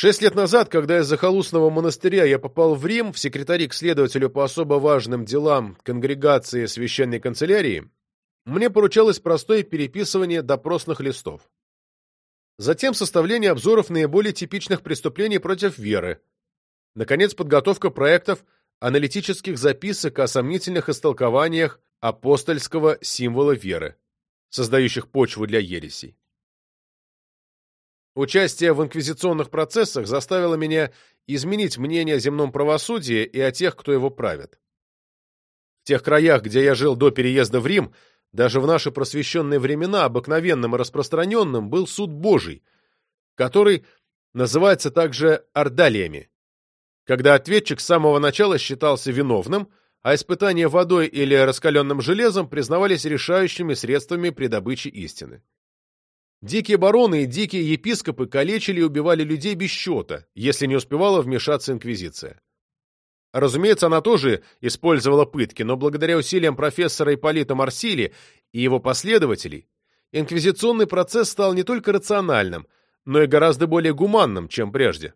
Шесть лет назад, когда из захолустного монастыря я попал в Рим в секретари к следователю по особо важным делам конгрегации священной канцелярии, мне поручалось простое переписывание допросных листов. Затем составление обзоров наиболее типичных преступлений против веры. Наконец, подготовка проектов аналитических записок о сомнительных истолкованиях апостольского символа веры, создающих почву для ересей. Участие в инквизиционных процессах заставило меня изменить мнение о земном правосудии и о тех, кто его правит. В тех краях, где я жил до переезда в Рим, даже в наши просвещенные времена обыкновенным и распространенным был суд Божий, который называется также ордалиями, когда ответчик с самого начала считался виновным, а испытания водой или раскаленным железом признавались решающими средствами при добыче истины. Дикие бароны и дикие епископы калечили и убивали людей без счета, если не успевала вмешаться инквизиция. Разумеется, она тоже использовала пытки, но благодаря усилиям профессора Ипполита Марсили и его последователей, инквизиционный процесс стал не только рациональным, но и гораздо более гуманным, чем прежде.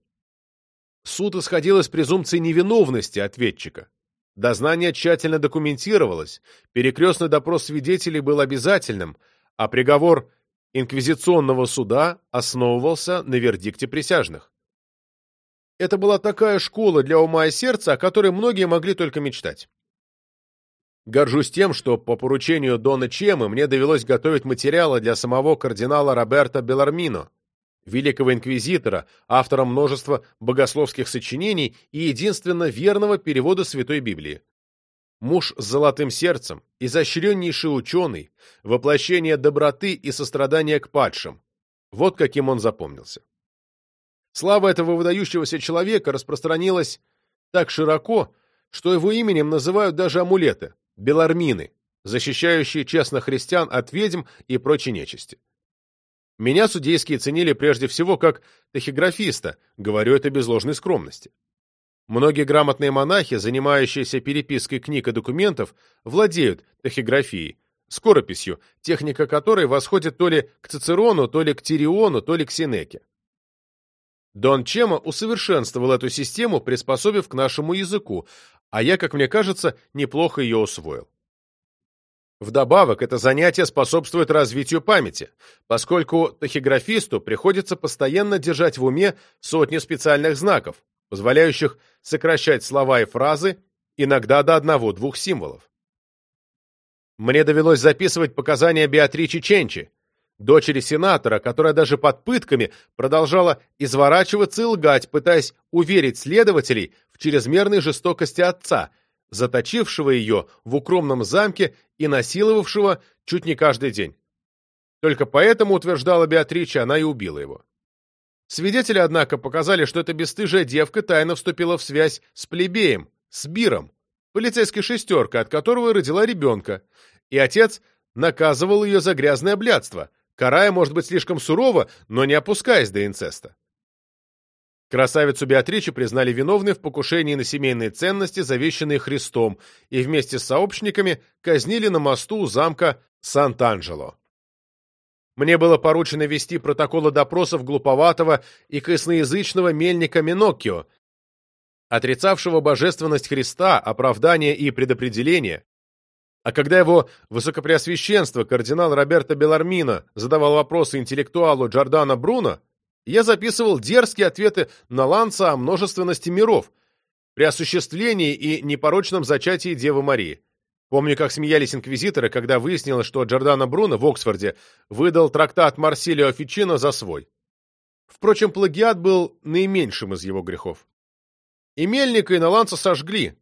Суд исходил из презумпции невиновности ответчика. Дознание тщательно документировалось, перекрестный допрос свидетелей был обязательным, а приговор – инквизиционного суда основывался на вердикте присяжных. Это была такая школа для ума и сердца, о которой многие могли только мечтать. Горжусь тем, что по поручению Дона Чемы мне довелось готовить материалы для самого кардинала Роберто Белармино, великого инквизитора, автора множества богословских сочинений и единственно верного перевода Святой Библии муж с золотым сердцем, изощреннейший ученый, воплощение доброты и сострадания к падшим. Вот каким он запомнился. Слава этого выдающегося человека распространилась так широко, что его именем называют даже амулеты – белармины, защищающие честных христиан от ведьм и прочей нечисти. Меня судейские ценили прежде всего как тахиграфиста, говорю это без ложной скромности. Многие грамотные монахи, занимающиеся перепиской книг и документов, владеют тахиграфией, скорописью, техника которой восходит то ли к Цицерону, то ли к Тириону, то ли к Синеке. Дон Чема усовершенствовал эту систему, приспособив к нашему языку, а я, как мне кажется, неплохо ее усвоил. Вдобавок, это занятие способствует развитию памяти, поскольку тахиграфисту приходится постоянно держать в уме сотни специальных знаков, позволяющих сокращать слова и фразы иногда до одного-двух символов. Мне довелось записывать показания Беатричи Ченчи, дочери сенатора, которая даже под пытками продолжала изворачиваться и лгать, пытаясь уверить следователей в чрезмерной жестокости отца, заточившего ее в укромном замке и насиловавшего чуть не каждый день. Только поэтому, утверждала Беатрича, она и убила его. Свидетели, однако, показали, что эта бесстыжая девка тайно вступила в связь с плебеем, с Биром, полицейской шестеркой, от которого родила ребенка, и отец наказывал ее за грязное блядство, карая, может быть, слишком сурово, но не опускаясь до инцеста. Красавицу Беатричи признали виновной в покушении на семейные ценности, завещанные Христом, и вместе с сообщниками казнили на мосту у замка Сант-Анджело. Мне было поручено вести протоколы допросов глуповатого и косноязычного мельника Миноккио, отрицавшего божественность Христа, оправдание и предопределение. А когда его высокопреосвященство, кардинал Роберто Белармино, задавал вопросы интеллектуалу Джордано Бруно, я записывал дерзкие ответы на Ланца о множественности миров, при осуществлении и непорочном зачатии Девы Марии. Помню, как смеялись инквизиторы, когда выяснилось, что Джордано Бруно в Оксфорде выдал трактат Марсилио Фичино за свой. Впрочем, плагиат был наименьшим из его грехов. И Мельника, и Наланца сожгли.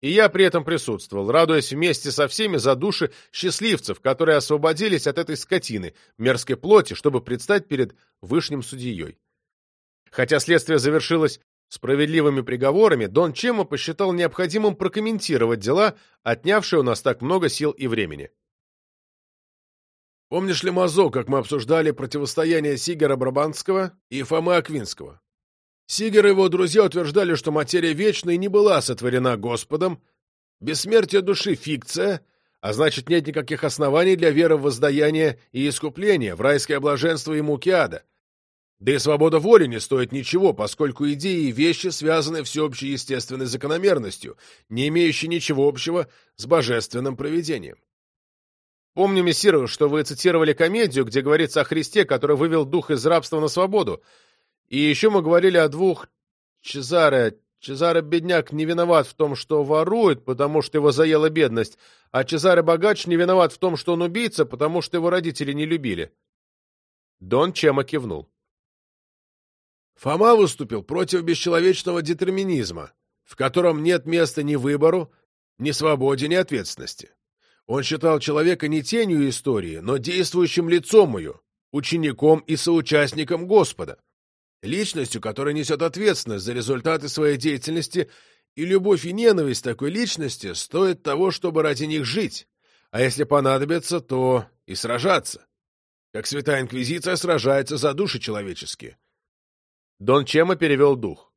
И я при этом присутствовал, радуясь вместе со всеми за души счастливцев, которые освободились от этой скотины, мерзкой плоти, чтобы предстать перед вышним судьей. Хотя следствие завершилось Справедливыми приговорами Дон Чемо посчитал необходимым прокомментировать дела, отнявшие у нас так много сил и времени. Помнишь ли, Мазо, как мы обсуждали противостояние Сигера Брабанского и Фомы Аквинского? Сигер и его друзья утверждали, что материя вечная не была сотворена Господом, бессмертие души — фикция, а значит, нет никаких оснований для веры в воздаяние и искупление, в райское блаженство и муки ада. Да и свобода воли не стоит ничего, поскольку идеи и вещи связаны всеобщей естественной закономерностью, не имеющей ничего общего с божественным провидением. Помню, мессир, что вы цитировали комедию, где говорится о Христе, который вывел дух из рабства на свободу. И еще мы говорили о двух Чезаре. Чезаре бедняк не виноват в том, что ворует, потому что его заела бедность, а Чезаре богач не виноват в том, что он убийца, потому что его родители не любили. Дон Чема кивнул. Фома выступил против бесчеловечного детерминизма, в котором нет места ни выбору, ни свободе, ни ответственности. Он считал человека не тенью истории, но действующим лицом ее, учеником и соучастником Господа, личностью, которая несет ответственность за результаты своей деятельности, и любовь и ненависть такой личности стоят того, чтобы ради них жить, а если понадобится, то и сражаться, как Святая Инквизиция сражается за души человеческие. Дон Чема перевел дух.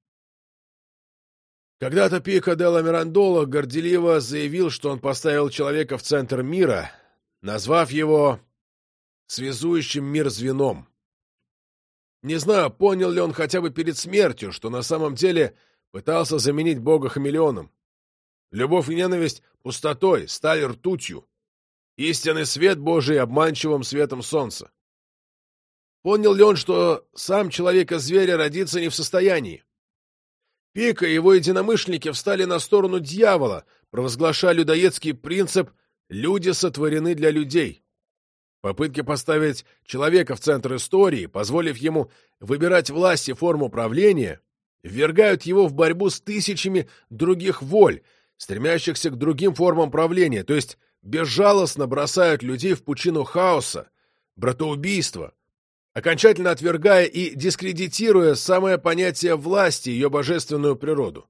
Когда-то Пико де ла Мирандола горделиво заявил, что он поставил человека в центр мира, назвав его связующим мир звеном. Не знаю, понял ли он хотя бы перед смертью, что на самом деле пытался заменить Бога хамелеоном. Любовь и ненависть — пустотой, сталь ртутью. Истинный свет Божий — обманчивым светом солнца. Понял ли он, что сам человека-зверя родиться не в состоянии? Пика и его единомышленники встали на сторону дьявола, провозглашая людоедский принцип «люди сотворены для людей». Попытки поставить человека в центр истории, позволив ему выбирать власть и форму правления, ввергают его в борьбу с тысячами других воль, стремящихся к другим формам правления, то есть безжалостно бросают людей в пучину хаоса, братоубийства, окончательно отвергая и дискредитируя самое понятие власти ее божественную природу.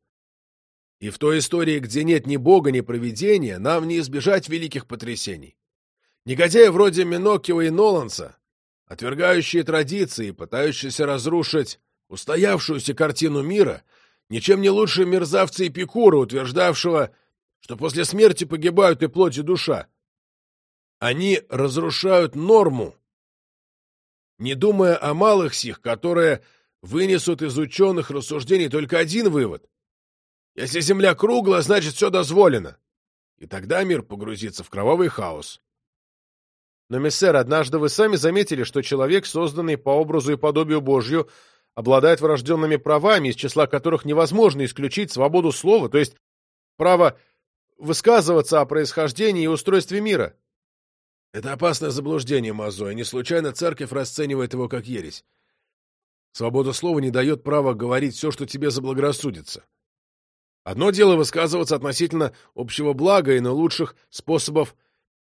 И в той истории, где нет ни бога, ни провидения, нам не избежать великих потрясений. Негодяи вроде Миноккио и Ноланса, отвергающие традиции, пытающиеся разрушить устоявшуюся картину мира, ничем не лучше мерзавца Эпикура, утверждавшего, что после смерти погибают и плоть, и душа. Они разрушают норму, не думая о малых сих, которые вынесут из ученых рассуждений только один вывод. Если Земля круглая, значит, все дозволено. И тогда мир погрузится в кровавый хаос. Но, миссер, однажды вы сами заметили, что человек, созданный по образу и подобию Божью, обладает врожденными правами, из числа которых невозможно исключить свободу слова, то есть право высказываться о происхождении и устройстве мира. Это опасное заблуждение, Мазо, не случайно церковь расценивает его как ересь. Свобода слова не дает права говорить все, что тебе заблагорассудится. Одно дело высказываться относительно общего блага и наилучших способов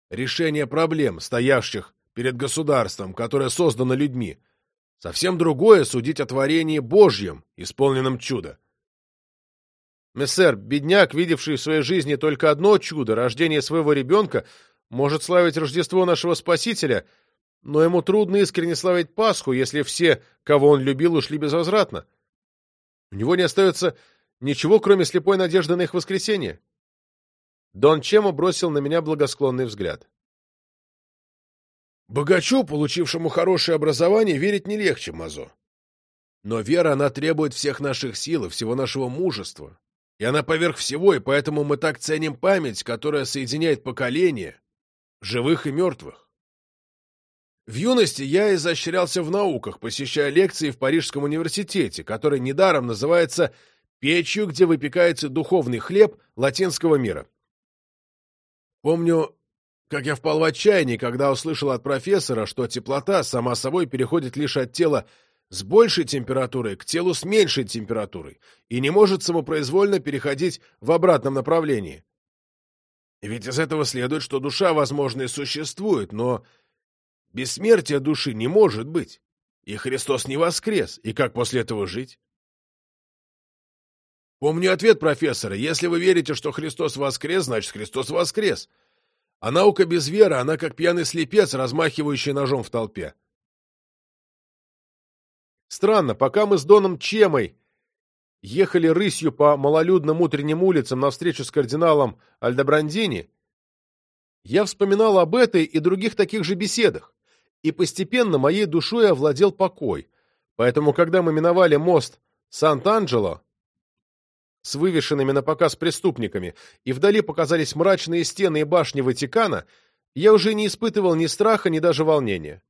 решения проблем, стоящих перед государством, которое создано людьми. Совсем другое — судить о творении Божьем, исполненном чудо. Мессер, бедняк, видевший в своей жизни только одно чудо — рождение своего ребенка, может славить Рождество нашего Спасителя, но ему трудно искренне славить Пасху, если все, кого он любил, ушли безвозвратно. У него не остается ничего, кроме слепой надежды на их воскресение. Дон Чемо бросил на меня благосклонный взгляд. Богачу, получившему хорошее образование, верить не легче, Мазо. Но вера, она требует всех наших сил и всего нашего мужества. И она поверх всего, и поэтому мы так ценим память, которая соединяет поколения, живых и мертвых. В юности я изощрялся в науках, посещая лекции в Парижском университете, который недаром называется «печью, где выпекается духовный хлеб латинского мира». Помню, как я впал в отчаяние, когда услышал от профессора, что теплота сама собой переходит лишь от тела с большей температурой к телу с меньшей температурой и не может самопроизвольно переходить в обратном направлении. Ведь из этого следует, что душа, возможно, и существует, но бессмертия души не может быть. И Христос не воскрес. И как после этого жить? Помню ответ профессора. Если вы верите, что Христос воскрес, значит, Христос воскрес. А наука без веры, она как пьяный слепец, размахивающий ножом в толпе. Странно, пока мы с Доном Чемой ехали рысью по малолюдным утренним улицам навстречу с кардиналом Альдобрандини, я вспоминал об этой и других таких же беседах, и постепенно моей душой овладел покой, Поэтому, когда мы миновали мост Сант-Анджело с вывешенными на показ преступниками, и вдали показались мрачные стены и башни Ватикана, я уже не испытывал ни страха, ни даже волнения.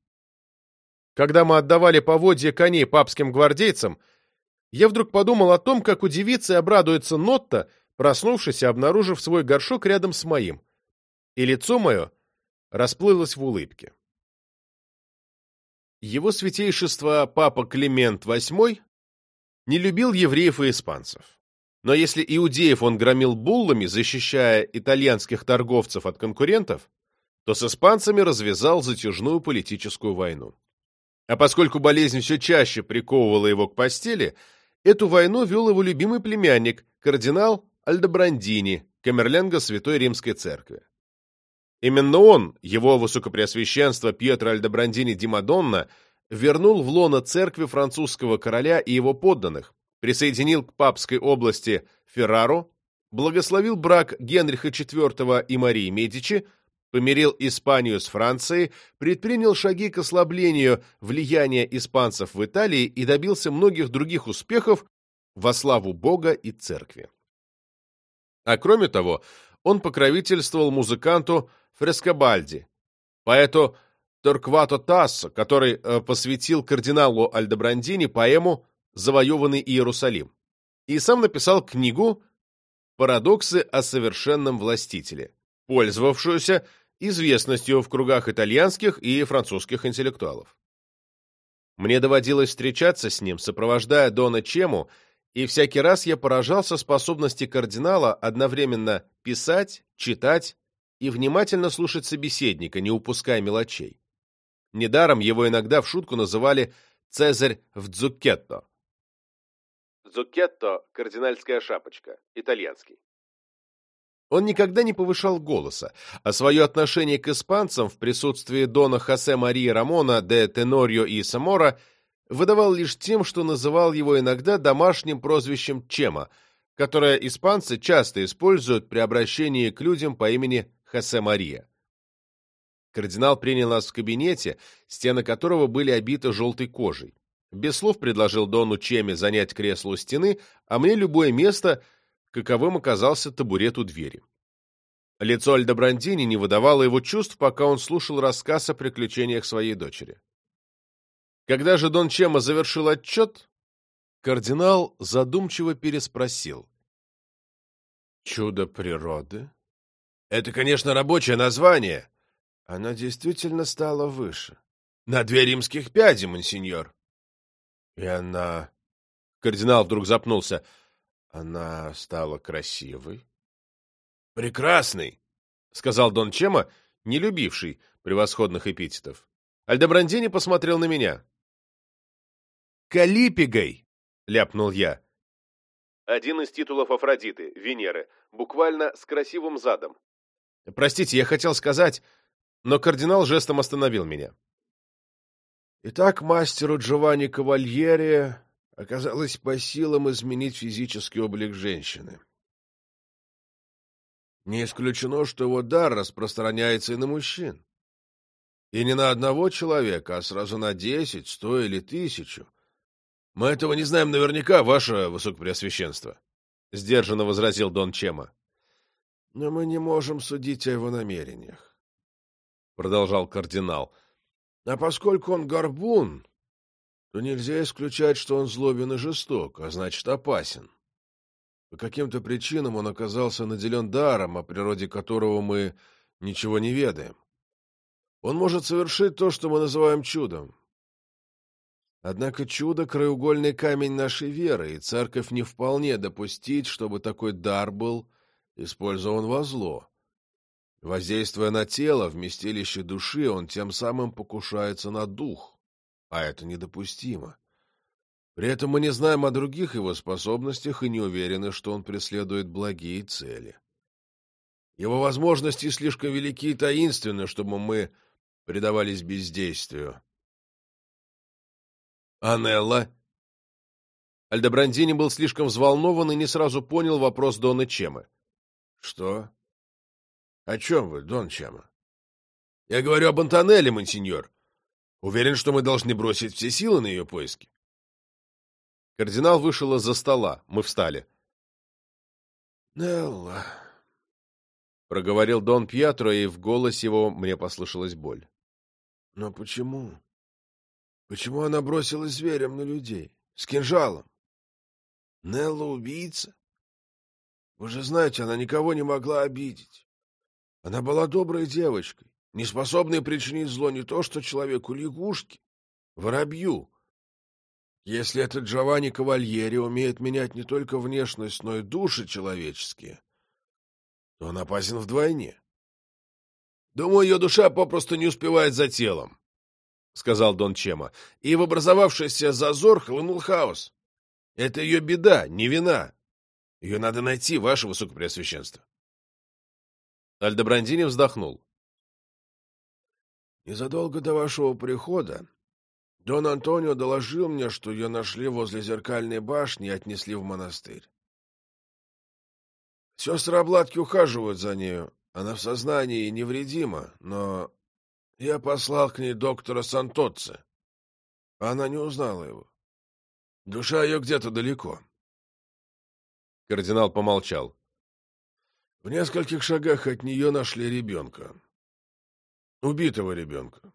Когда мы отдавали поводья коней папским гвардейцам, я вдруг подумал о том, как удивится и обрадуется Нотта, проснувшись и обнаружив свой горшок рядом с моим. И лицо мое расплылось в улыбке. Его святейшество Папа Климент VIII не любил евреев и испанцев. Но если иудеев он громил буллами, защищая итальянских торговцев от конкурентов, то с испанцами развязал затяжную политическую войну. А поскольку болезнь все чаще приковывала его к постели, эту войну вел его любимый племянник, кардинал Альдобрандини, камерленга Святой Римской Церкви. Именно он, его высокопреосвященство Пьетро Альдобрандини Ди Мадонна, вернул в лоно церкви французского короля и его подданных, присоединил к папской области Феррару, благословил брак Генриха IV и Марии Медичи, помирил Испанию с Францией, предпринял шаги к ослаблению влияния испанцев в Италии и добился многих других успехов во славу Бога и Церкви. А кроме того, он покровительствовал музыканту Фрескобальди, поэту Торквато Тассо, который э, посвятил кардиналу Альдебрандини поэму «Завоеванный Иерусалим», и сам написал книгу «Парадоксы о совершенном властителе», пользовавшуюся известностью в кругах итальянских и французских интеллектуалов. Мне доводилось встречаться с ним, сопровождая Дона Чему, и всякий раз я поражался способности кардинала одновременно писать, читать и внимательно слушать собеседника, не упуская мелочей. Недаром его иногда в шутку называли «Цезарь в дзуккетто». Дзуккетто – кардинальская шапочка, итальянский. Он никогда не повышал голоса, а свое отношение к испанцам в присутствии дона Хосе Марии Рамона де Тенорио и Самора выдавал лишь тем, что называл его иногда домашним прозвищем Чема, которое испанцы часто используют при обращении к людям по имени Хосе Мария. Кардинал принял нас в кабинете, стены которого были обиты желтой кожей. Без слов предложил Дону Чеме занять кресло у стены, а мне любое место, каковым оказался табурет у двери. Лицо Альдобрандини не выдавало его чувств, пока он слушал рассказ о приключениях своей дочери. Когда же Дон Чема завершил отчет, кардинал задумчиво переспросил. «Чудо природы?» «Это, конечно, рабочее название, она действительно стала выше. На две римских пяди, монсеньор. И она... Кардинал вдруг запнулся. Она стала красивой. Прекрасной, сказал Дон Чема, не любивший превосходных эпитетов. Альдебрандини посмотрел на меня. «Калипигой!» — ляпнул я. Один из титулов Афродиты, Венеры, буквально с красивым задом. Простите, я хотел сказать но кардинал жестом остановил меня. Итак, мастеру Джованни Кавальери оказалось по силам изменить физический облик женщины. Не исключено, что его дар распространяется и на мужчин. И не на одного человека, а сразу на десять, сто или тысячу. Мы этого не знаем наверняка, ваше высокопреосвященство, — сдержанно возразил Дон Чема. Но мы не можем судить о его намерениях продолжал кардинал. А поскольку он горбун, то нельзя исключать, что он злобен и жесток, а значит опасен. По каким-то причинам он оказался наделен даром, о природе которого мы ничего не ведаем. Он может совершить то, что мы называем чудом. Однако чудо — краеугольный камень нашей веры, и церковь не вполне допустить, чтобы такой дар был использован во зло. Воздействуя на тело, вместилище души, он тем самым покушается на дух, а это недопустимо. При этом мы не знаем о других его способностях и не уверены, что он преследует благие цели. Его возможности слишком велики и таинственны, чтобы мы предавались бездействию. Анелла? Альдебрандини был слишком взволнован и не сразу понял вопрос Дона Чемы. — Что? — О чем вы, Дон Чама? — Я говорю об Антонелле, монсеньор. Уверен, что мы должны бросить все силы на ее поиски. Кардинал вышел из-за стола. Мы встали. «Нелла», — проговорил Дон Пьетро, и в голосе его мне послышалась боль. «Но почему? Почему она бросилась зверем на людей? С кинжалом? Нелла убийца? Вы же знаете, она никого не могла обидеть. Она была доброй девочкой, не способной причинить зло не то что человеку лягушке, воробью. Если этот Джованни Кавальери умеет менять не только внешность, но и души человеческие, то он опасен вдвойне. Думаю, ее душа попросту не успевает за телом, — сказал Дон Чема, — и в образовавшийся зазор хлынул хаос. Это ее беда, не вина. Ее надо найти, ваше высокопреосвященство. Альдебрандини вздохнул. Незадолго до вашего прихода Дон Антонио доложил мне, что ее нашли возле зеркальной башни и отнесли в монастырь. Сестры обладки ухаживают за нею. Она в сознании и невредима, но я послал к ней доктора Сантоцци. Она не узнала его. Душа ее где-то далеко. Кардинал помолчал. В нескольких шагах от нее нашли ребенка. Убитого ребенка.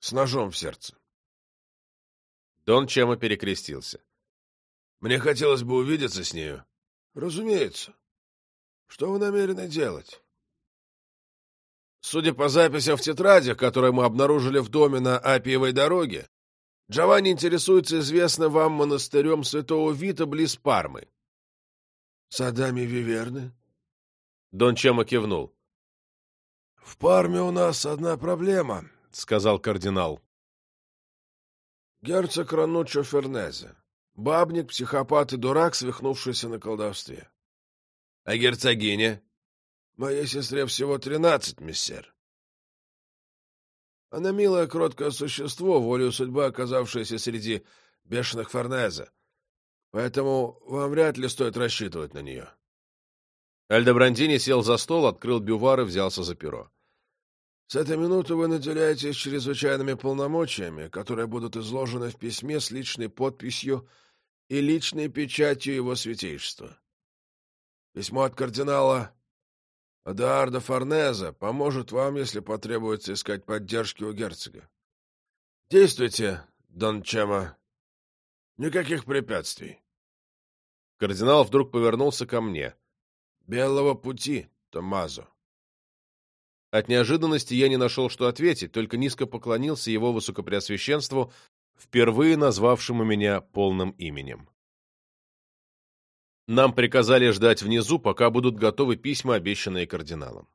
С ножом в сердце. Дон Чема перекрестился. Мне хотелось бы увидеться с нею. Разумеется. Что вы намерены делать? Судя по записям в тетрадях, которые мы обнаружили в доме на Апиевой дороге, Джованни интересуется известным вам монастырем святого Вита близ Пармы. Садами Виверны? Дон Чема кивнул. «В Парме у нас одна проблема», — сказал кардинал. «Герцог Рануччо Фернезе. Бабник, психопат и дурак, свихнувшийся на колдовстве». «А герцогиня?» «Моей сестре всего тринадцать, миссер». Она милое, кроткое существо, волею судьбы оказавшееся среди бешеных Фернезе. Поэтому вам вряд ли стоит рассчитывать на нее. Альдобрандини сел за стол, открыл бювар и взялся за перо. «С этой минуты вы наделяетесь чрезвычайными полномочиями, которые будут изложены в письме с личной подписью и личной печатью его святейшества. Письмо от кардинала Адаарда Форнеза поможет вам, если потребуется искать поддержки у герцога. Действуйте, Дон Чема. Никаких препятствий». Кардинал вдруг повернулся ко мне. Белого пути, Томазо. От неожиданности я не нашел, что ответить, только низко поклонился его высокопреосвященству, впервые назвавшему меня полным именем. Нам приказали ждать внизу, пока будут готовы письма, обещанные кардиналом.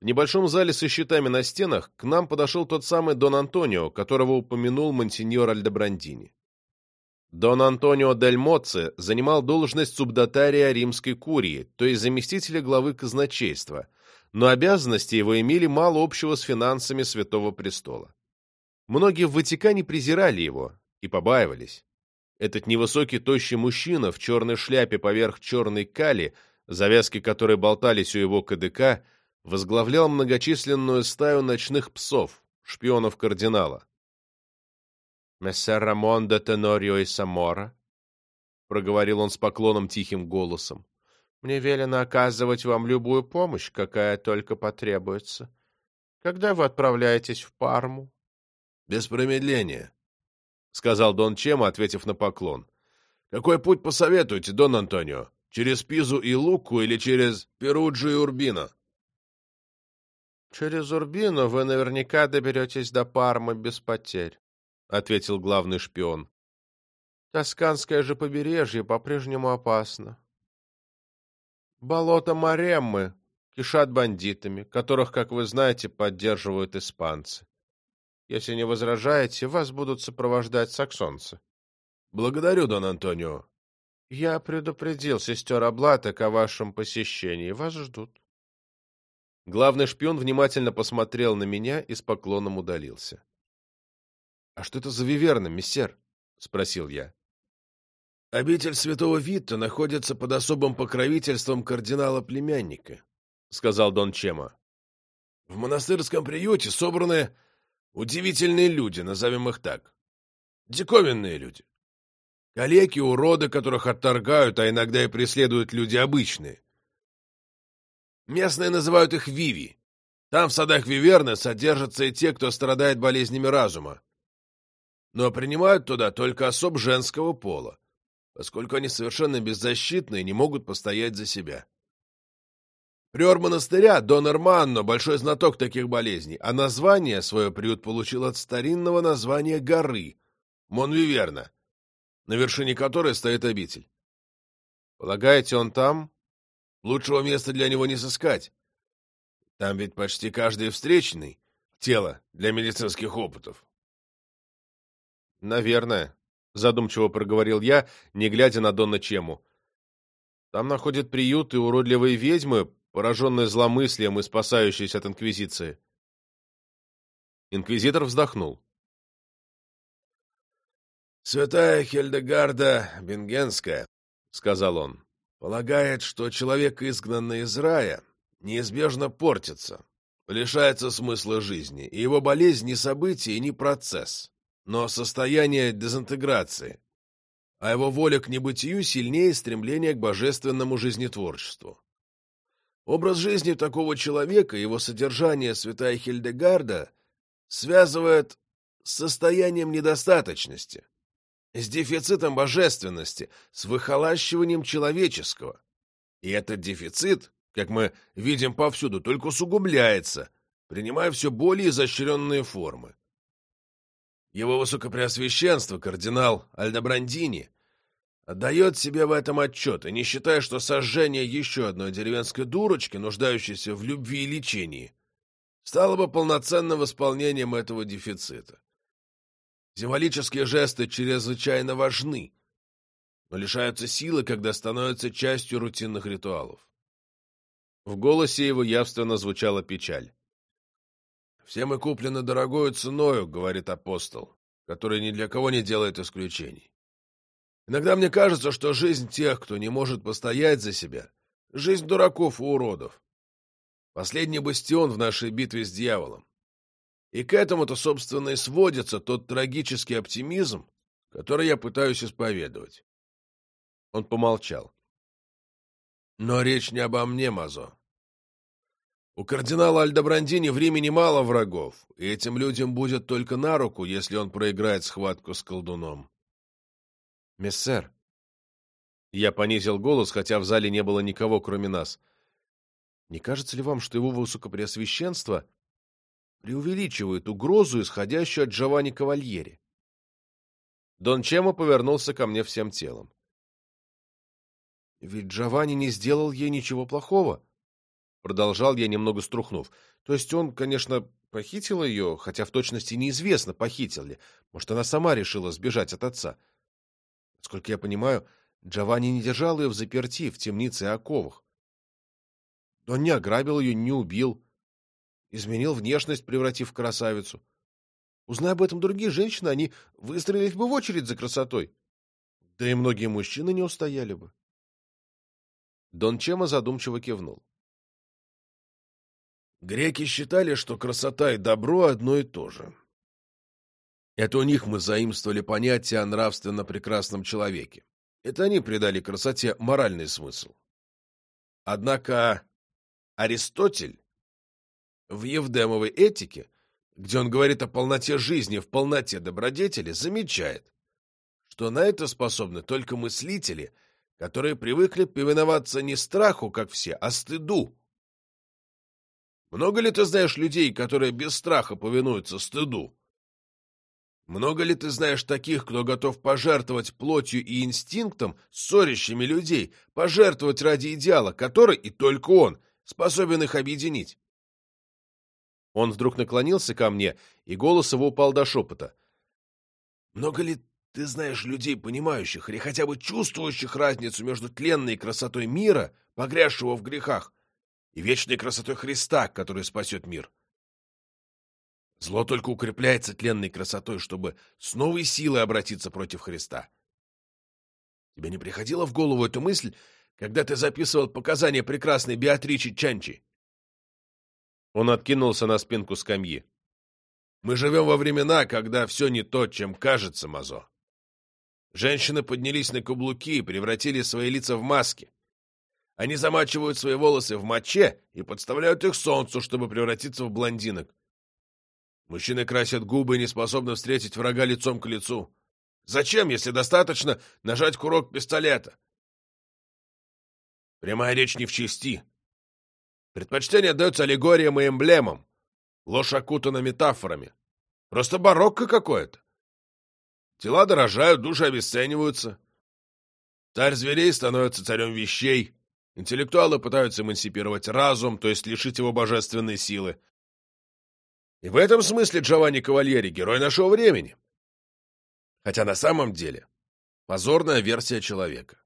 В небольшом зале со щитами на стенах к нам подошел тот самый Дон Антонио, которого упомянул монсеньор Альдебрандини. Дон Антонио Дель Моцци занимал должность субдотария римской курии, то есть заместителя главы казначейства, но обязанности его имели мало общего с финансами Святого Престола. Многие в Ватикане презирали его и побаивались. Этот невысокий тощий мужчина в черной шляпе поверх черной кали, завязки которой болтались у его КДК, возглавлял многочисленную стаю ночных псов, шпионов кардинала мессер Рамон де Тенорио и Самора, — проговорил он с поклоном тихим голосом, — мне велено оказывать вам любую помощь, какая только потребуется. Когда вы отправляетесь в Парму? — Без промедления, — сказал Дон Чема, ответив на поклон. — Какой путь посоветуете, Дон Антонио? Через Пизу и Луку или через Перуджу и Урбино? — Через Урбино вы наверняка доберетесь до Пармы без потерь ответил главный шпион. Тосканское же побережье по-прежнему опасно. Болото Мареммы кишат бандитами, которых, как вы знаете, поддерживают испанцы. Если не возражаете, вас будут сопровождать саксонцы. — Благодарю, Дон Антонио. — Я предупредил сестер Облаток о вашем посещении. Вас ждут. Главный шпион внимательно посмотрел на меня и с поклоном удалился. — А что это за виверна, миссер? — спросил я. — Обитель святого Витта находится под особым покровительством кардинала-племянника, — сказал Дон Чема. — В монастырском приюте собраны удивительные люди, назовем их так. Диковинные люди. Калеки, уроды, которых отторгают, а иногда и преследуют люди обычные. Местные называют их Виви. Там, в садах Виверны, содержатся и те, кто страдает болезнями разума. Но принимают туда только особ женского пола, поскольку они совершенно беззащитны и не могут постоять за себя. Приор монастыря, Дон Манно, большой знаток таких болезней, а название свое приют получил от старинного названия горы — Монвиверна, на вершине которой стоит обитель. Полагаете, он там? Лучшего места для него не сыскать. Там ведь почти каждый встречный — тело для медицинских опытов. Наверное, — задумчиво проговорил я, не глядя на Донна Чему. Там находят приют и уродливые ведьмы, пораженный зломыслием и спасающийся от Инквизиции. Инквизитор вздохнул. «Святая Хельдегарда Бенгенская», — сказал он, — «полагает, что человек, изгнанный из рая, неизбежно портится, лишается смысла жизни, и его болезнь не событие не процесс, но состояние дезинтеграции, а его воля к небытию сильнее стремления к божественному жизнетворчеству. Образ жизни такого человека, его содержание святая Хильдегарда связывает с состоянием недостаточности, с дефицитом божественности, с выхолащиванием человеческого. И этот дефицит, как мы видим повсюду, только усугубляется, принимая все более изощренные формы. Его Высокопреосвященство, кардинал Альдобрандини, отдает себе в этом отчет и не считая, что сожжение еще одной деревенской дурочки, нуждающейся в любви и лечении, стало бы полноценным восполнением этого дефицита. Символические жесты чрезвычайно важны, но лишаются силы, когда становятся частью рутинных ритуалов. В голосе его явственно звучала печаль. «Все мы куплены дорогою ценою», — говорит апостол, который ни для кого не делает исключений. Иногда мне кажется, что жизнь тех, кто не может постоять за себя, жизнь дураков и уродов. Последний бастион в нашей битве с дьяволом. И к этому-то, собственно, и сводится тот трагический оптимизм, который я пытаюсь исповедовать. Он помолчал. Но речь не обо мне, Мазо. У кардинала Альдобрандини в Риме немало врагов, и этим людям будет только на руку, если он проиграет схватку с колдуном. «Мессер!» Я понизил голос, хотя в зале не было никого, кроме нас. «Не кажется ли вам, что его высокопреосвященство преувеличивает угрозу, исходящую от Джованни Кавальери?» Дон Чемо повернулся ко мне всем телом. «Ведь Джованни не сделал ей ничего плохого», — продолжал я, немного струхнув. «То есть он, конечно, похитил ее, хотя в точности неизвестно, похитил ли. Может, она сама решила сбежать от отца. Насколько я понимаю, Джованни не держал ее в заперти, в темнице и оковах. Он не ограбил ее, не убил. Изменил внешность, превратив в красавицу. Узнай об этом другие женщины, они выстроились бы в очередь за красотой. Да и многие мужчины не устояли бы. Дон Чема задумчиво кивнул. Греки считали, что красота и добро одно и то же. Это у них мы заимствовали понятие о нравственно прекрасном человеке. Это они придали красоте моральный смысл. Однако Аристотель в Евдемовой этике, где он говорит о полноте жизни в полноте добродетели, замечает, что на это способны только мыслители, которые привыкли повиноваться не страху, как все, а стыду. Много ли ты знаешь людей, которые без страха повинуются стыду? Много ли ты знаешь таких, кто готов пожертвовать плотью и инстинктом ссорящими людей, пожертвовать ради идеала, который, и только он, способен их объединить? Он вдруг наклонился ко мне, и голос его упал до шепота. Много ли ты знаешь людей, понимающих или хотя бы чувствующих разницу между тленной красотой мира, погрязшего в грехах, и вечной красотой Христа, который спасет мир? Зло только укрепляется тленной красотой, чтобы с новой силой обратиться против Христа. Тебе не приходила в голову эта мысль, когда ты записывал показания прекрасной Беатричи Чанчи? Он откинулся на спинку скамьи. Мы живем во времена, когда все не то, чем кажется, Мазо. Женщины поднялись на каблуки и превратили свои лица в маски. Они замачивают свои волосы в моче и подставляют их солнцу, чтобы превратиться в блондинок. Мужчины красят губы и не способны встретить врага лицом к лицу. Зачем, если достаточно нажать курок пистолета? Прямая речь не в чести. Предпочтение отдается аллегориям и эмблемам. Ложь окутана метафорами. Просто барокко какое-то. Тела дорожают, души обесцениваются. Царь зверей становится царем вещей. Интеллектуалы пытаются эмансипировать разум, то есть лишить его божественной силы. И в этом смысле Джованни Кавальери — герой нашего времени. Хотя на самом деле позорная версия человека.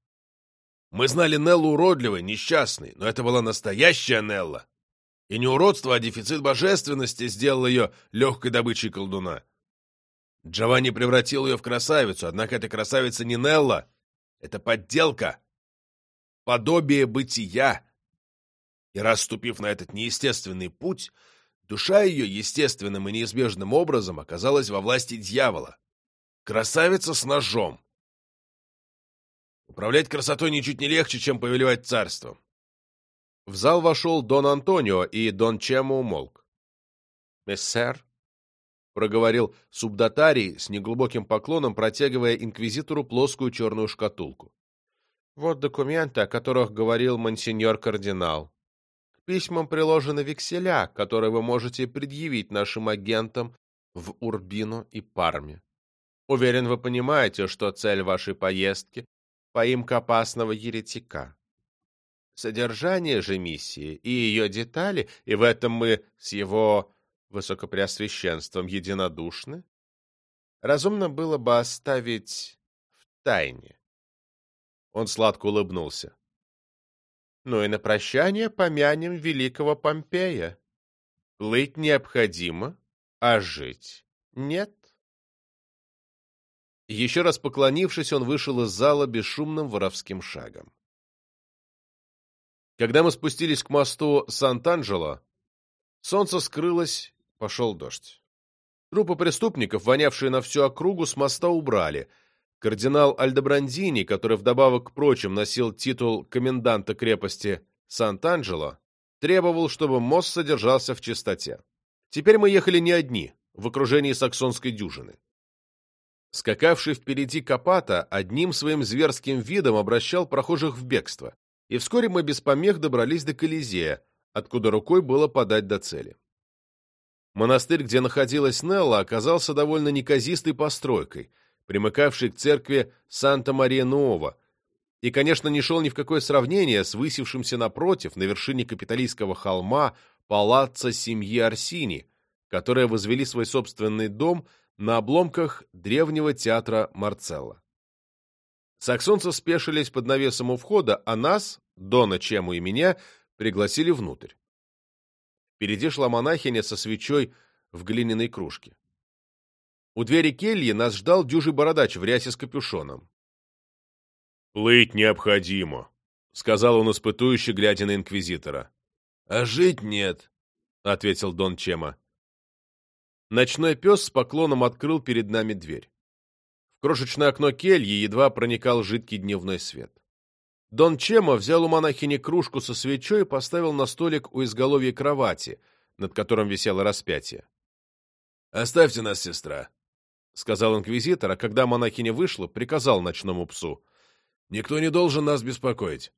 Мы знали Неллу уродливой, несчастной, но это была настоящая Нелла. И не уродство, а дефицит божественности сделал ее легкой добычей колдуна. Джованни превратил ее в красавицу, однако эта красавица не Нелла. Это подделка. Подобие бытия. И раз ступив на этот неестественный путь, душа ее естественным и неизбежным образом оказалась во власти дьявола. Красавица с ножом. Управлять красотой ничуть не легче, чем повелевать царством. В зал вошел Дон Антонио, и Дон Чемо умолк. «Мессер», — проговорил субдатарий с неглубоким поклоном, протягивая инквизитору плоскую черную шкатулку. «Вот документы, о которых говорил монсеньор кардинал. К письмам приложены векселя, которые вы можете предъявить нашим агентам в Урбино и Парме. Уверен, вы понимаете, что цель вашей поездки — поимка опасного еретика. Содержание же миссии и ее детали, и в этом мы с его высокопреосвященством единодушны, разумно было бы оставить в тайне. Он сладко улыбнулся. Ну и на прощание помянем великого Помпея. Плыть необходимо, а жить нет. Еще раз поклонившись, он вышел из зала бесшумным воровским шагом. Когда мы спустились к мосту Сант-Анджело, солнце скрылось, пошел дождь. Трупы преступников, вонявшие на всю округу, с моста убрали. Кардинал Альдебрандини, который вдобавок к прочим носил титул коменданта крепости Сант-Анджело, требовал, чтобы мост содержался в чистоте. Теперь мы ехали не одни, в окружении саксонской дюжины. Скакавший впереди Капата одним своим зверским видом обращал прохожих в бегство и вскоре мы без помех добрались до Колизея, откуда рукой было подать до цели. Монастырь, где находилась Нелла, оказался довольно неказистой постройкой, примыкавшей к церкви Санта-Мария-Нуова, и, конечно, не шел ни в какое сравнение с высевшимся напротив, на вершине капиталистского холма, палаццо семьи Арсини, которые возвели свой собственный дом на обломках древнего театра Марцелла. Саксонцы спешились под навесом у входа, а нас, Дона Чему и меня, пригласили внутрь. Впереди шла монахиня со свечой в глиняной кружке. У двери кельи нас ждал дюжий бородач в рясе с капюшоном. «Плыть необходимо», — сказал он испытующе, глядя на инквизитора. «А жить нет», — ответил Дон Чема. Ночной пес с поклоном открыл перед нами дверь. В крошечное окно кельи едва проникал жидкий дневной свет. Дон Чемо взял у монахини кружку со свечой и поставил на столик у изголовья кровати, над которым висело распятие. «Оставьте нас, сестра», — сказал инквизитор, а когда монахиня вышла, приказал ночному псу. «Никто не должен нас беспокоить».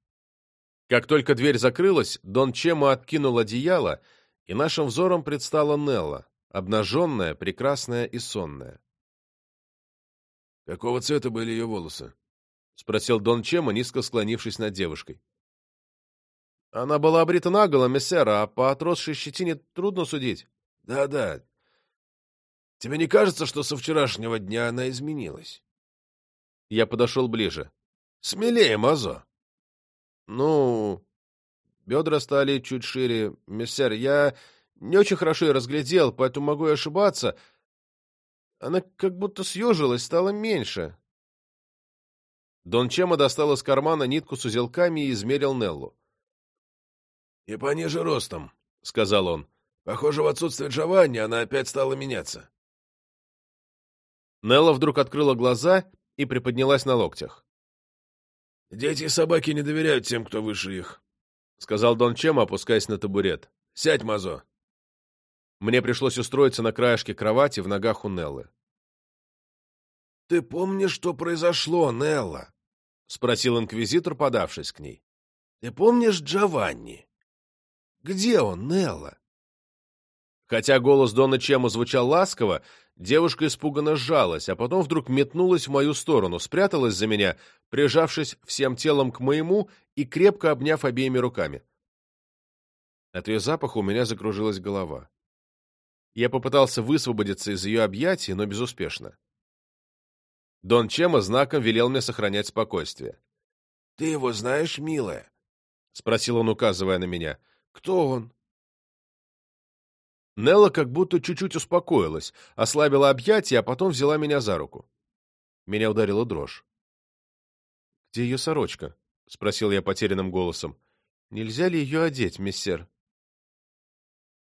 Как только дверь закрылась, Дон Чемо откинул одеяло, и нашим взором предстала Нелла, обнаженная, прекрасная и сонная. Какого цвета были ее волосы? — спросил Дон Чема, низко склонившись над девушкой. — Она была обрита наголо, мессера, а по отросшей щетине трудно судить. Да — Да-да. Тебе не кажется, что со вчерашнего дня она изменилась? Я подошел ближе. — Смелее, Мазо. — Ну, бедра стали чуть шире. Мессер, я не очень хорошо ее разглядел, поэтому могу и ошибаться. — она как будто съежилась, стала меньше. Дон Чема достал из кармана нитку с узелками и измерил Неллу. — И пониже ростом, — сказал он. — Похоже, в отсутствие Джованни она опять стала меняться. Нелла вдруг открыла глаза и приподнялась на локтях. «Дети и собаки не доверяют тем, кто выше их», — сказал Дон Чема, опускаясь на табурет. «Сядь, Мазо». Мне пришлось устроиться на краешке кровати в ногах у Неллы. «Ты помнишь, что произошло, Нелла?» — спросил инквизитор, подавшись к ней. «Ты помнишь Джованни? Где он, Нелла?» Хотя голос Дона Чему звучал ласково, девушка испуганно сжалась, а потом вдруг метнулась в мою сторону, спряталась за меня, прижавшись всем телом к моему и крепко обняв обеими руками. От ее запаха у меня закружилась голова. Я попытался высвободиться из ее объятий, но безуспешно. Дон Чема знаком велел мне сохранять спокойствие. — Ты его знаешь, милая? — спросил он, указывая на меня. — Кто он? Нелла как будто чуть-чуть успокоилась, ослабила объятия, а потом взяла меня за руку. Меня ударила дрожь. «Где ее сорочка?» — спросил я потерянным голосом. «Нельзя ли ее одеть, миссер?»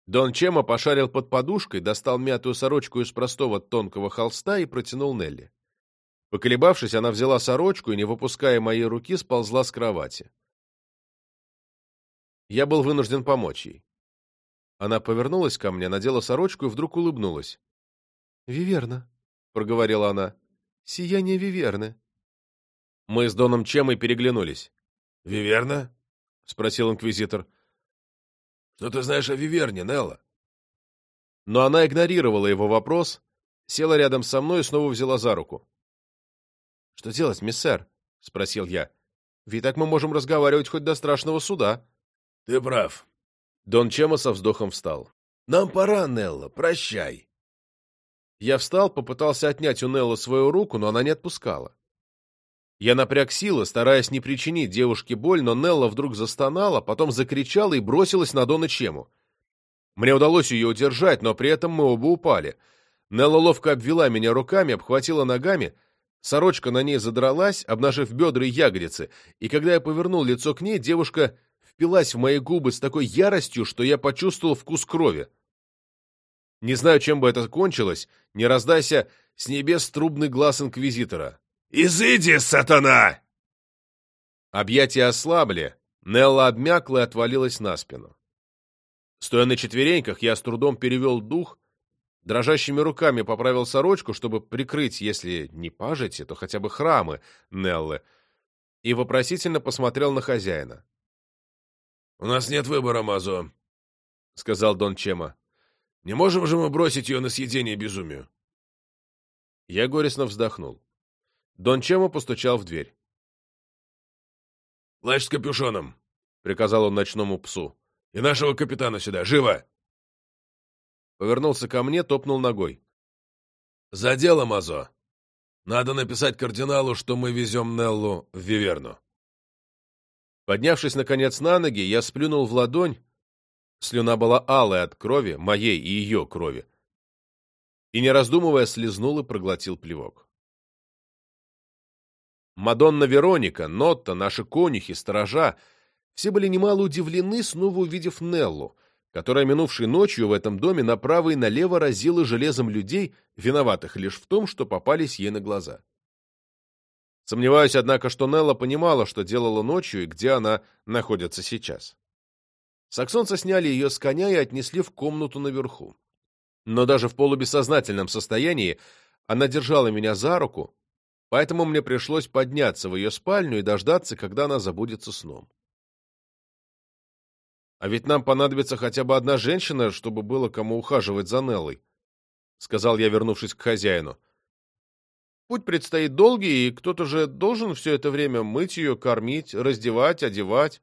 Дон Чема пошарил под подушкой, достал мятую сорочку из простого тонкого холста и протянул Нелли. Поколебавшись, она взяла сорочку и, не выпуская моей руки, сползла с кровати. Я был вынужден помочь ей. Она повернулась ко мне, надела сорочку и вдруг улыбнулась. «Виверна», — проговорила она. «Сияние Виверны». Мы с Доном Чемой переглянулись. «Виверна?» — спросил инквизитор. «Что ты знаешь о Виверне, Нелла?» Но она игнорировала его вопрос, села рядом со мной и снова взяла за руку. «Что делать, миссер?» — спросил я. «Ведь так мы можем разговаривать хоть до страшного суда». «Ты прав», Дон Чема со вздохом встал. «Нам пора, Нелла, прощай». Я встал, попытался отнять у Неллы свою руку, но она не отпускала. Я напряг силы, стараясь не причинить девушке боль, но Нелла вдруг застонала, потом закричала и бросилась на Дона Чему. Мне удалось ее удержать, но при этом мы оба упали. Нелла ловко обвела меня руками, обхватила ногами, сорочка на ней задралась, обнажив бедра и ягодицы, и когда я повернул лицо к ней, девушка впилась в мои губы с такой яростью, что я почувствовал вкус крови. Не знаю, чем бы это кончилось, не раздайся с небес трубный глаз инквизитора. «Изыди, сатана!» Объятия ослабли, Нелла обмякла и отвалилась на спину. Стоя на четвереньках, я с трудом перевел дух, дрожащими руками поправил сорочку, чтобы прикрыть, если не пажити, то хотя бы храмы Неллы, и вопросительно посмотрел на хозяина. «У нас нет выбора, Мазо», — сказал Дон Чема. «Не можем же мы бросить ее на съедение безумию?» Я горестно вздохнул. Дон Чема постучал в дверь. «Плащ с капюшоном», — приказал он ночному псу. «И нашего капитана сюда, живо!» Повернулся ко мне, топнул ногой. «За дело, Мазо! Надо написать кардиналу, что мы везем Неллу в Виверну». Поднявшись, наконец, на ноги, я сплюнул в ладонь. Слюна была алая от крови, моей и ее крови. И, не раздумывая, слезнул и проглотил плевок. Мадонна Вероника, Нотта, наши конюхи, сторожа — все были немало удивлены, снова увидев Неллу, которая минувшей ночью в этом доме направо и налево разила железом людей, виноватых лишь в том, что попались ей на глаза. Сомневаюсь, однако, что Нелла понимала, что делала ночью и где она находится сейчас. Саксонцы сняли ее с коня и отнесли в комнату наверху. Но даже в полубессознательном состоянии она держала меня за руку, поэтому мне пришлось подняться в ее спальню и дождаться, когда она забудется сном. «А ведь нам понадобится хотя бы одна женщина, чтобы было кому ухаживать за Неллой», — сказал я, вернувшись к хозяину. Путь предстоит долгий, и кто-то же должен все это время мыть ее, кормить, раздевать, одевать.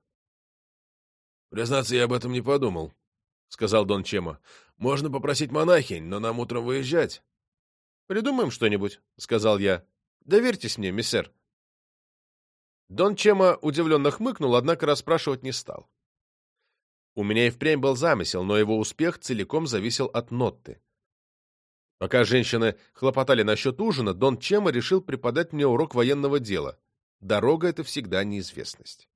— Признаться, я об этом не подумал, — сказал Дон Чема. — Можно попросить монахинь, но нам утром выезжать. — Придумаем что-нибудь, — сказал я. — Доверьтесь мне, миссер. Дон Чема удивленно хмыкнул, однако расспрашивать не стал. У меня и впрямь был замысел, но его успех целиком зависел от Нотты. Пока женщины хлопотали насчет ужина, Дон Чема решил преподать мне урок военного дела. Дорога — это всегда неизвестность.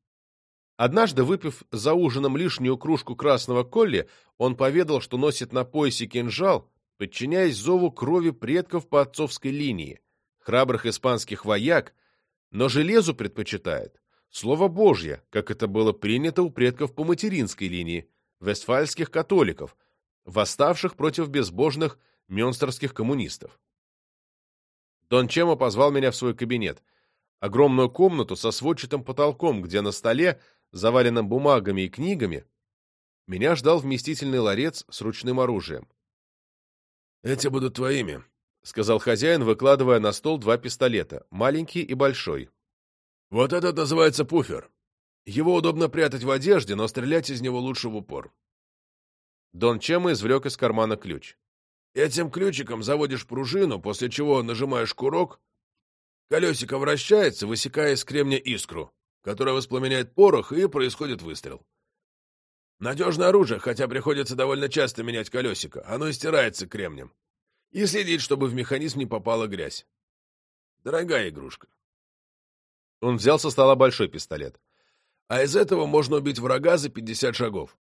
Однажды, выпив за ужином лишнюю кружку красного колли, он поведал, что носит на поясе кинжал, подчиняясь зову крови предков по отцовской линии, храбрых испанских вояк, но железу предпочитает слово Божье, как это было принято у предков по материнской линии, вестфальских католиков, восставших против безбожных мюнстерских коммунистов. Дон Чемо позвал меня в свой кабинет, огромную комнату со сводчатым потолком, где на столе, заваленном бумагами и книгами, меня ждал вместительный ларец с ручным оружием. «Эти будут твоими», — сказал хозяин, выкладывая на стол два пистолета, маленький и большой. «Вот этот называется пуфер. Его удобно прятать в одежде, но стрелять из него лучше в упор». Дон Чемо извлек из кармана ключ. Этим ключиком заводишь пружину, после чего нажимаешь курок, колесико вращается, высекая из кремня искру, которая воспламеняет порох, и происходит выстрел. Надежное оружие, хотя приходится довольно часто менять колесико, оно стирается кремнем. И следить, чтобы в механизм не попала грязь. Дорогая игрушка. Он взял со стола большой пистолет. А из этого можно убить врага за 50 шагов.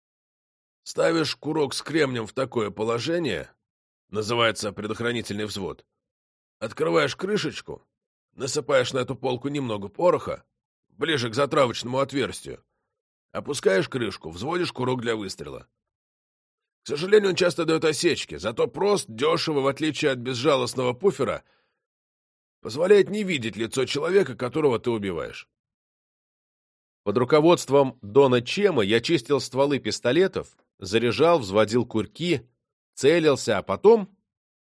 Ставишь курок с кремнем в такое положение, называется предохранительный взвод. Открываешь крышечку, насыпаешь на эту полку немного пороха, ближе к затравочному отверстию, опускаешь крышку, взводишь курок для выстрела. К сожалению, он часто дает осечки, зато прост, дешево, в отличие от безжалостного пуфера, позволяет не видеть лицо человека, которого ты убиваешь. Под руководством Дона Чема я чистил стволы пистолетов, заряжал, взводил курки, целился, а потом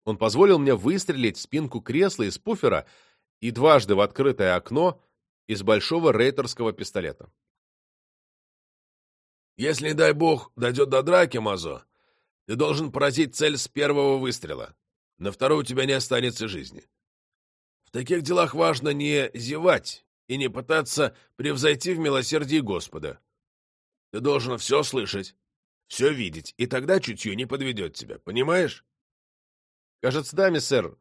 он позволил мне выстрелить в спинку кресла из пуфера и дважды в открытое окно из большого рейтерского пистолета. «Если, не дай бог, дойдет до драки, Мазо, ты должен поразить цель с первого выстрела. На второй у тебя не останется жизни. В таких делах важно не зевать и не пытаться превзойти в милосердии Господа. Ты должен все слышать, все видеть, и тогда чутье не подведет тебя, понимаешь? Кажется, да, миссер.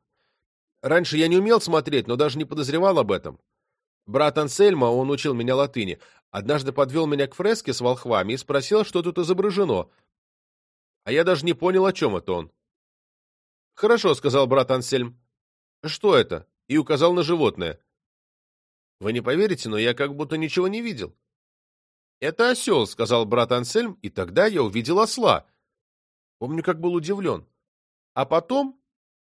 Раньше я не умел смотреть, но даже не подозревал об этом. Брат Ансельма, он учил меня латыни, однажды подвел меня к фреске с волхвами и спросил, что тут изображено. А я даже не понял, о чем это он. «Хорошо», — сказал брат Ансельм. «Что это?» и указал на животное. Вы не поверите, но я как будто ничего не видел. «Это осел», — сказал брат Ансельм, и тогда я увидел осла. Помню, как был удивлен. А потом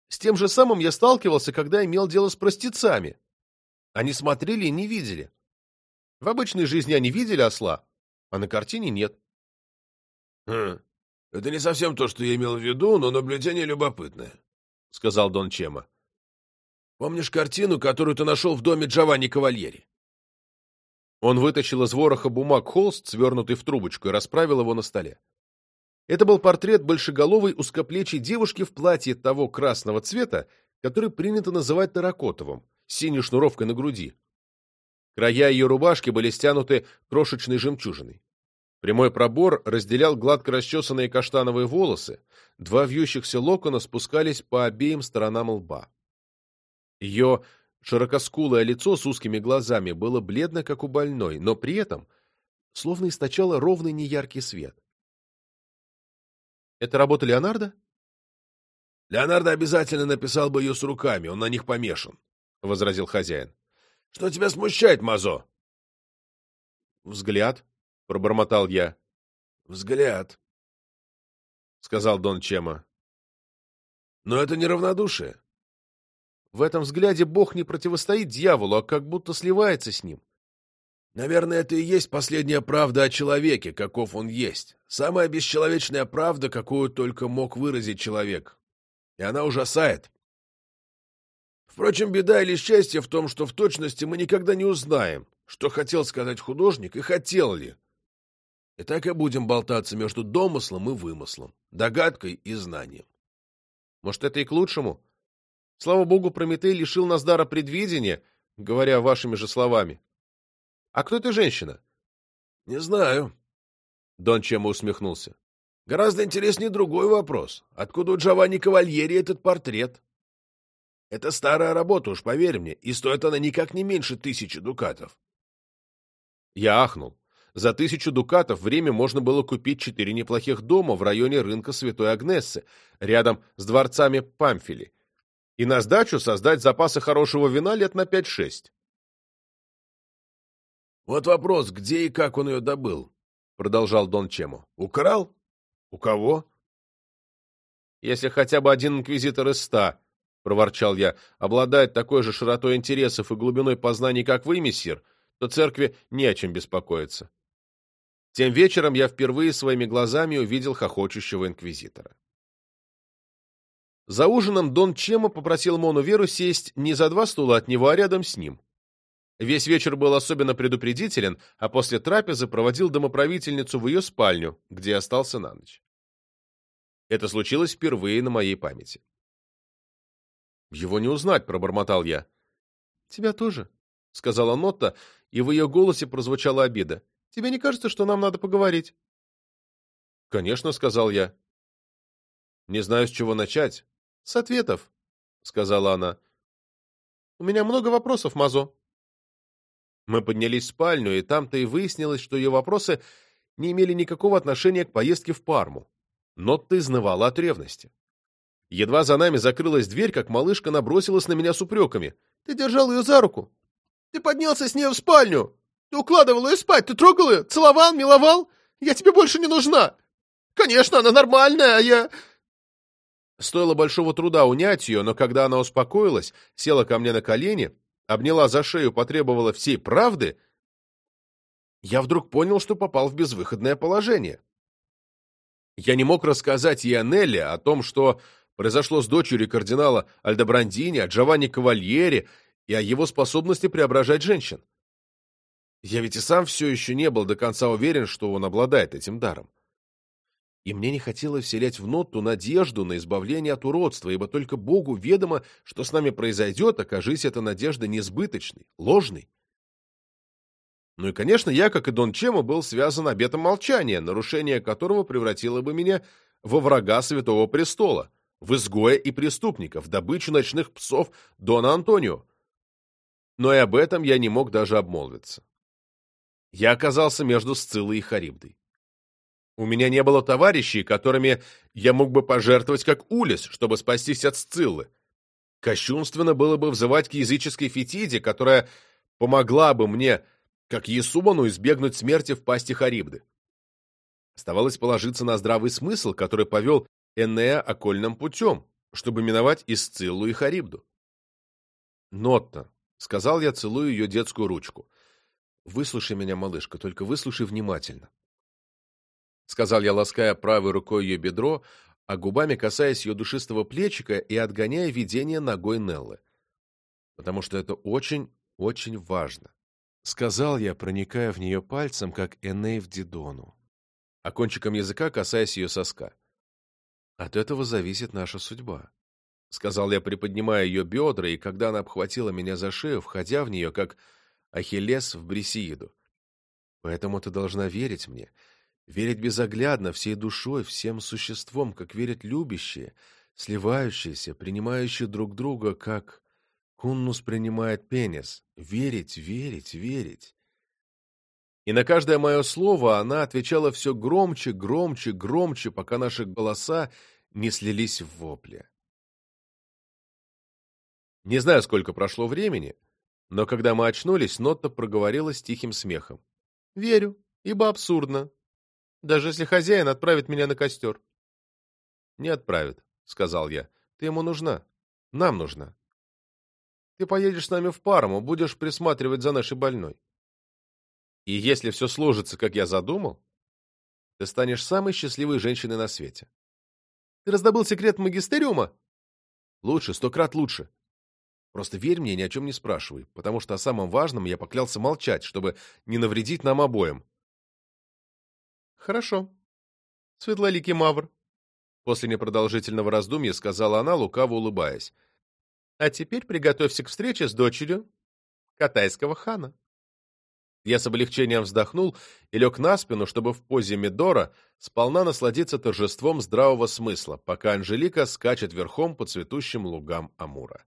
с тем же самым я сталкивался, когда имел дело с простецами. Они смотрели и не видели. В обычной жизни они видели осла, а на картине нет. «Хм, это не совсем то, что я имел в виду, но наблюдение любопытное», — сказал Дон Чема. «Помнишь картину, которую ты нашел в доме Джованни Кавальери?» Он вытащил из вороха бумаг холст, свернутый в трубочку, и расправил его на столе. Это был портрет большеголовой узкоплечей девушки в платье того красного цвета, который принято называть таракотовым, с синей шнуровкой на груди. Края ее рубашки были стянуты крошечной жемчужиной. Прямой пробор разделял гладко расчесанные каштановые волосы, два вьющихся локона спускались по обеим сторонам лба. Ее Широкоскулое лицо с узкими глазами было бледно, как у больной, но при этом словно источало ровный неяркий свет. Это работа Леонардо? Леонардо обязательно написал бы ее с руками, он на них помешан, — возразил хозяин. — Что тебя смущает, Мазо? — Взгляд, — пробормотал я. — Взгляд, — сказал Дон Чема. — Но это не равнодушие. В этом взгляде Бог не противостоит дьяволу, а как будто сливается с ним. Наверное, это и есть последняя правда о человеке, каков он есть. Самая бесчеловечная правда, какую только мог выразить человек. И она ужасает. Впрочем, беда или счастье в том, что в точности мы никогда не узнаем, что хотел сказать художник и хотел ли. И так и будем болтаться между домыслом и вымыслом, догадкой и знанием. Может, это и к лучшему? Слава богу, Прометей лишил нас дара предвидения, говоря вашими же словами. А кто эта женщина? — Не знаю. Дон Чемо усмехнулся. — Гораздо интереснее другой вопрос. Откуда у Джованни Кавальери этот портрет? Это старая работа, уж поверь мне, и стоит она никак не меньше тысячи дукатов. Я ахнул. За тысячу дукатов время можно было купить четыре неплохих дома в районе рынка Святой Агнессы, рядом с дворцами Памфили, и на сдачу создать запасы хорошего вина лет на 5-6. «Вот вопрос, где и как он ее добыл?» — продолжал Дон Чему. «Украл? У кого?» «Если хотя бы один инквизитор из ста, — проворчал я, — обладает такой же широтой интересов и глубиной познаний, как вы, мессир, то церкви не о чем беспокоиться». Тем вечером я впервые своими глазами увидел хохочущего инквизитора. За ужином Дон Чема попросил Мону Веру сесть не за два стула от него, а рядом с ним. Весь вечер был особенно предупредителен, а после трапезы проводил домоправительницу в ее спальню, где остался на ночь. Это случилось впервые на моей памяти. «Его не узнать», — пробормотал я. «Тебя тоже», — сказала Нотта, и в ее голосе прозвучала обида. «Тебе не кажется, что нам надо поговорить?» «Конечно», — сказал я. «Не знаю, с чего начать». «С ответов», — сказала она. «У меня много вопросов, Мазо». Мы поднялись в спальню, и там-то и выяснилось, что ее вопросы не имели никакого отношения к поездке в Парму. Но ты изнывала от ревности. Едва за нами закрылась дверь, как малышка набросилась на меня с упреками. «Ты держал ее за руку! Ты поднялся с ней в спальню! Ты укладывал ее спать! Ты трогал ее? Целовал? Миловал? Я тебе больше не нужна! Конечно, она нормальная, а я...» Стоило большого труда унять ее, но когда она успокоилась, села ко мне на колени обняла за шею, потребовала всей правды, я вдруг понял, что попал в безвыходное положение. Я не мог рассказать ей о Нелли, о том, что произошло с дочерью кардинала Альдобрандини, о Джованни Кавальере и о его способности преображать женщин. Я ведь и сам все еще не был до конца уверен, что он обладает этим даром. И мне не хотелось вселять в Нотту надежду на избавление от уродства, ибо только Богу ведомо, что с нами произойдет, окажись эта надежда несбыточной, ложной. Ну и, конечно, я, как и Дон Чемо, был связан обетом молчания, нарушение которого превратило бы меня во врага Святого Престола, в изгоя и преступника, в добычу ночных псов Дона Антонио. Но и об этом я не мог даже обмолвиться. Я оказался между Сциллой и Харибдой. У меня не было товарищей, которыми я мог бы пожертвовать как Улис, чтобы спастись от Сциллы. Кощунственно было бы взывать к языческой фетиде, которая помогла бы мне, как Есуману, избегнуть смерти в пасти Харибды. Оставалось положиться на здравый смысл, который повел Энея окольным путем, чтобы миновать и и Харибду. «Нотта», — сказал я, целую ее детскую ручку, — «выслушай меня, малышка, только выслушай внимательно. — сказал я, лаская правой рукой ее бедро, а губами касаясь ее душистого плечика и отгоняя видение ногой Неллы. «Потому что это очень, очень важно», — сказал я, проникая в нее пальцем, как Эней в Дидону, а кончиком языка касаясь ее соска. «От этого зависит наша судьба», — сказал я, приподнимая ее бедра, и когда она обхватила меня за шею, входя в нее, как Ахиллес в Брисеиду. «Поэтому ты должна верить мне» верить безоглядно, всей душой, всем существом, как верят любящие, сливающиеся, принимающие друг друга, как куннус принимает пенис. Верить, верить, верить. И на каждое мое слово она отвечала все громче, громче, громче, пока наши голоса не слились в вопле. Не знаю, сколько прошло времени, но когда мы очнулись, Нотта проговорила с тихим смехом. «Верю, ибо абсурдно, даже если хозяин отправит меня на костер. — Не отправит, — сказал я. — Ты ему нужна. Нам нужна. Ты поедешь с нами в Парму, будешь присматривать за нашей больной. И если все сложится, как я задумал, ты станешь самой счастливой женщиной на свете. Ты раздобыл секрет магистериума? Лучше, сто крат лучше. Просто верь мне ни о чем не спрашивай, потому что о самом важном я поклялся молчать, чтобы не навредить нам обоим. Хорошо. Светлоликий Мавр. После непродолжительного раздумья сказала она, лукаво улыбаясь. А теперь приготовься к встрече с дочерью катайского хана. Я с облегчением вздохнул и лег на спину, чтобы в позе Медора сполна насладиться торжеством здравого смысла, пока Анжелика скачет верхом по цветущим лугам Амура.